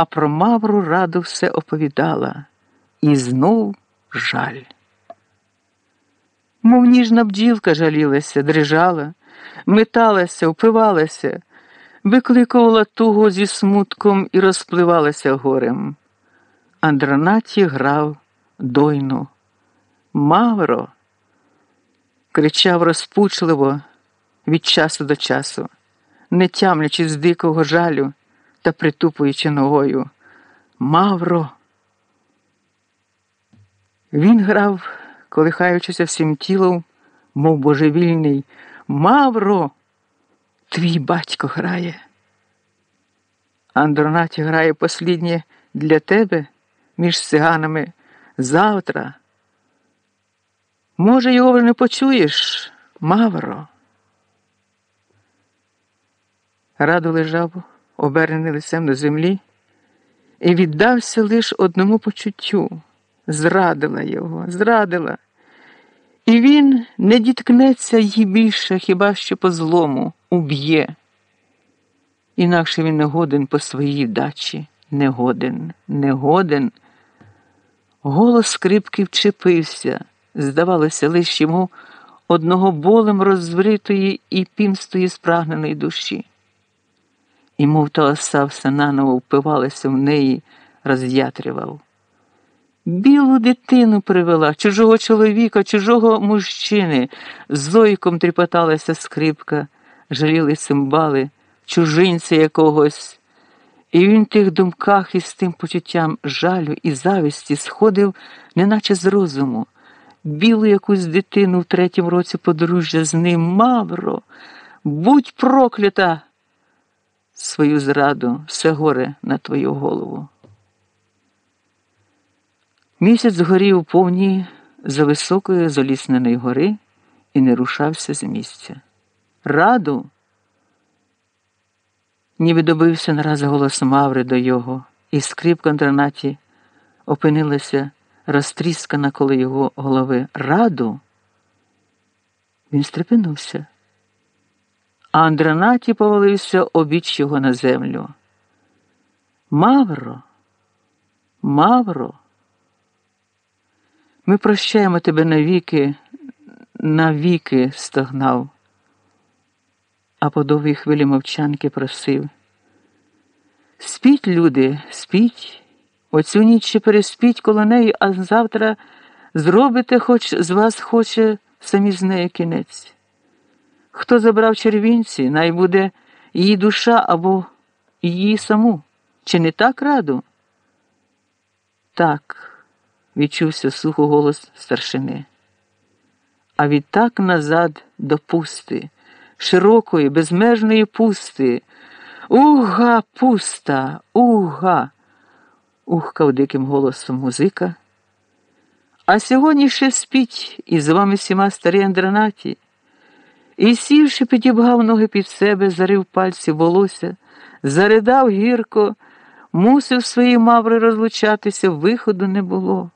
а про Мавру раду все оповідала, і знов жаль. Мов ніжна бджілка жалілася, дрижала, металася, впивалася, викликувала туго зі смутком і розпливалася горем. Андронаті грав дойну. Мавро, кричав розпучливо від часу до часу, не тямлячи з дикого жалю та притупуючи ногою. Мавро. Він грав, колихаючися всім тілом, мов божевільний. Мавро, твій батько грає. Андронаті грає посліднє для тебе між циганами завтра. Може, його вже не почуєш, Мавро. Раду лежав, обернений лицем до землі, і віддався лише одному почуттю. Зрадила його, зрадила. І він не діткнеться їй більше хіба що по злому уб'є. Інакше він не годен по своїй дачі, не годен, не годен. Голос скрипки вчепився, здавалося, лише йому одного болем розвритої і пімстої спрагненої душі. І, мов та оса все наново впивалася в неї, роз'ятрював. Білу дитину привела, чужого чоловіка, чужого мужчини, зойком тріпоталася скрипка, жаліли цимбали, чужинця якогось. І він в тих думках із тим почуттям жалю і завісті сходив, неначе з розуму, білу якусь дитину в третім році подружжя з ним, Мавро, будь проклята! Свою зраду, все горе на твою голову. Місяць згорів повні за високої залісненої гори і не рушався з місця. Раду, ніби добився нараз голос Маври до його, і скрипка Андронаті опинилася розтріскана коло його голови. Раду. Він стрепенувся, а Андронаті повалився обіч його на землю. Мавро, Мавро. Ми прощаємо тебе навіки, навіки стогнав, а по довгій хвилі мовчанки просив. Спіть, люди, спіть, оцю ніч ще переспіть коло неї, а завтра зробите, хоч з вас хоче самі з нею кінець. Хто забрав червінці, най буде її душа або її саму. Чи не так раду? Так відчувся сухо голос старшини. А відтак назад до пусти, широкої, безмежної пусти. Уга, пуста, уга. ухкав диким голосом музика. А сьогодні ще спіть із вами всіма старі Андранаті. І сівши, підібгав ноги під себе, зарив пальці волосся, заридав гірко, мусив свої маври розлучатися, виходу не було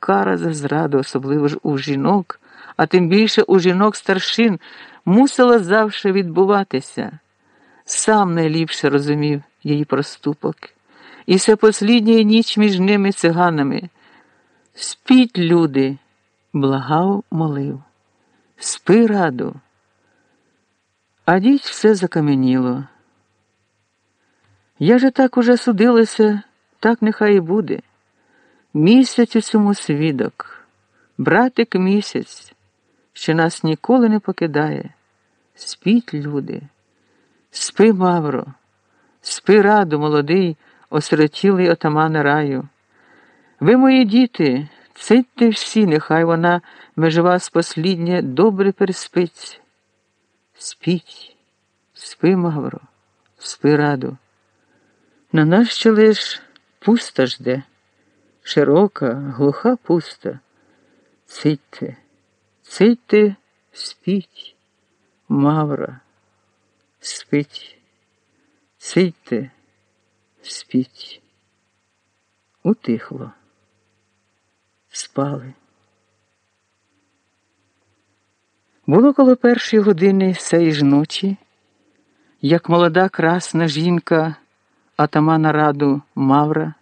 кара за зраду, особливо ж у жінок, а тим більше у жінок старшин, мусила завжди відбуватися. Сам найліпше розумів її проступок. І це послідня ніч між ними циганами. Спіть, люди, благав, молив, спи раду. А діть все закам'яніло. Я же так уже судилася, так нехай і буде. Місяць у цьому свідок, братик місяць, що нас ніколи не покидає. Спіть, люди, спи, Мавро, спи раду, молодий, осиротілий отамана раю. Ви, мої діти, цитьте всі, нехай вона меж вас посліднє добре переспить. Спіть, спи, Мавро, спи раду. На нас ще лиш пуста жде широка, глуха пуста. Цитьте, цитьте, спіть, мавра, спить, цитьте, спіть. Утихло, спали. Було коло першої години сеї ж ночі, як молода красна жінка атамана раду Мавра